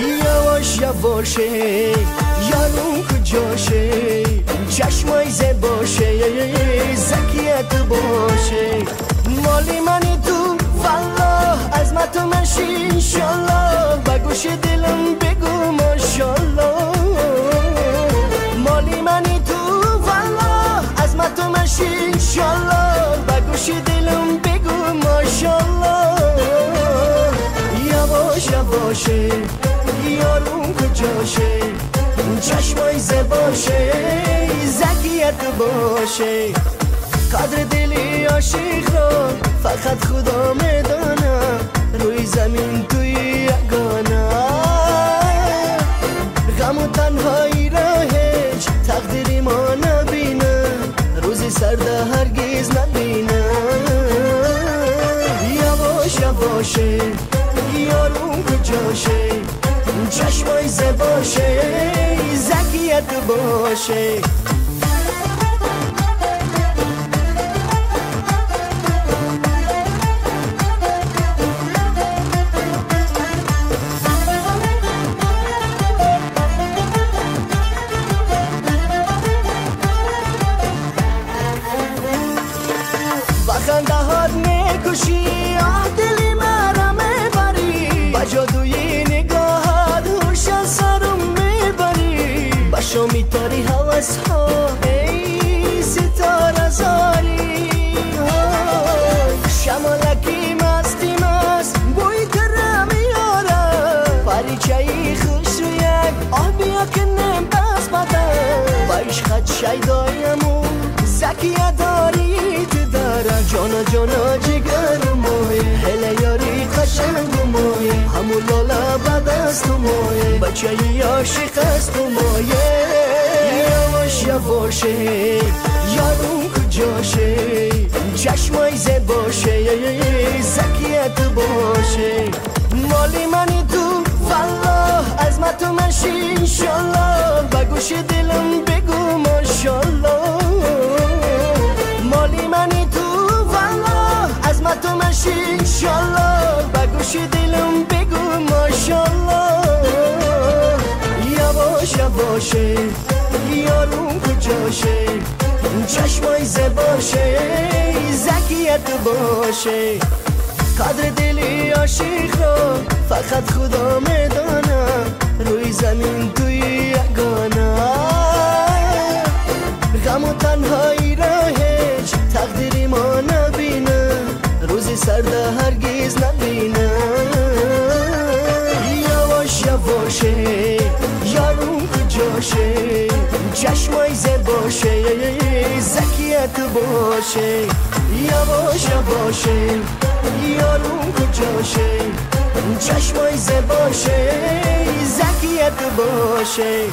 یواش یواشه یارون کجاشه انشالله بگوش دلم بگو ماشالله یواش یواشه یارون کجاشه چشمای زباشه زکیت باشه قدر دلی عاشق را فقط خدا میدانه یواش یواشه یارون کجاشه چشمای زباشه زکیت باشه. بخنده با جادوی نگاهت هوش سرم می‌بری. با شامی تاری حوث ها ای ستاره زاری. شمالکی مستی مست بوی تره میاره پریچه خوش رو یک آه بیا که نم بس بدن با عشقت شیدایمون زکیه داری تو داره. جانا جانا جگر موی هله یاری قشنگ موی همون لالا بد است موی بچه ای عاشق است موی یواش یواشه. یارون کجاشه؟ چشمای زباشه زکیت باشه. مالی منی تو والله از ما تو منشی انشالله یواش یواشه یارون کجاشه؟ چشمای زباشه زکیت باشه. قدر دلی عاشق را فقط خدا میدانه روی زمین توی یگانه غم و تنهایی را هیچ تقدیری ما نبینه روزی سرده هرگز نبینه یواش یواشه کجاشه چشمای زباشه زکیت باشه یواش یواشه یارون کجاشه؟ چشمای زباشه زکیت باشه.